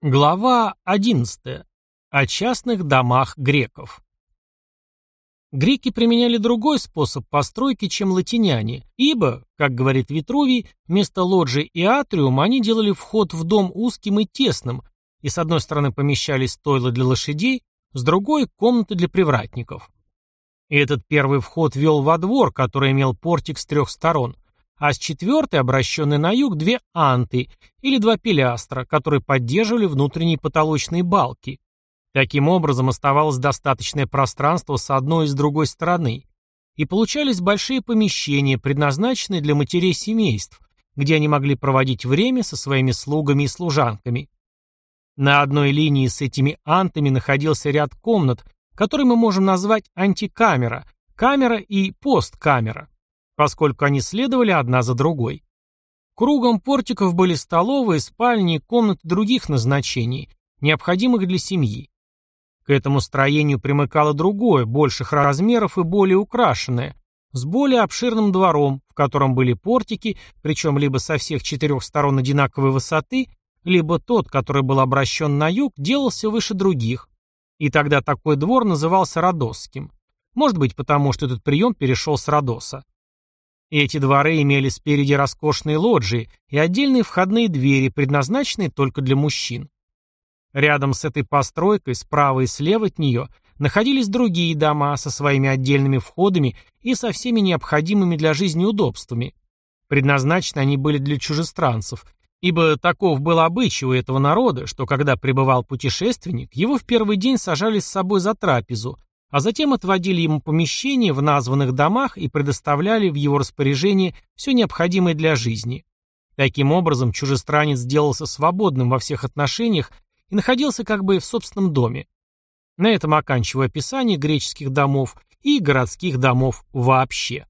Глава 11. О частных домах греков. Греки применяли другой способ постройки, чем латиняне, ибо, как говорит Витрувий, вместо лоджии и атриума они делали вход в дом узким и тесным, и с одной стороны помещались стойла для лошадей, с другой – комнаты для привратников. И этот первый вход вел во двор, который имел портик с трех сторон – а с четвертой, обращенной на юг, две анты или два пилястра, которые поддерживали внутренние потолочные балки. Таким образом оставалось достаточное пространство с одной и с другой стороны, и получались большие помещения, предназначенные для матерей семейств, где они могли проводить время со своими слугами и служанками. На одной линии с этими антами находился ряд комнат, которые мы можем назвать антикамера, камера и посткамера поскольку они следовали одна за другой. Кругом портиков были столовые, спальни и комнаты других назначений, необходимых для семьи. К этому строению примыкало другое, больших размеров и более украшенное, с более обширным двором, в котором были портики, причем либо со всех четырех сторон одинаковой высоты, либо тот, который был обращен на юг, делался выше других. И тогда такой двор назывался Родосским. Может быть, потому что этот прием перешел с Родоса. Эти дворы имели спереди роскошные лоджии и отдельные входные двери, предназначенные только для мужчин. Рядом с этой постройкой, справа и слева от нее, находились другие дома со своими отдельными входами и со всеми необходимыми для жизни удобствами. Предназначены они были для чужестранцев, ибо таков был обычай у этого народа, что когда прибывал путешественник, его в первый день сажали с собой за трапезу, а затем отводили ему помещение в названных домах и предоставляли в его распоряжение все необходимое для жизни. Таким образом, чужестранец сделался свободным во всех отношениях и находился как бы в собственном доме. На этом оканчиваю описание греческих домов и городских домов вообще.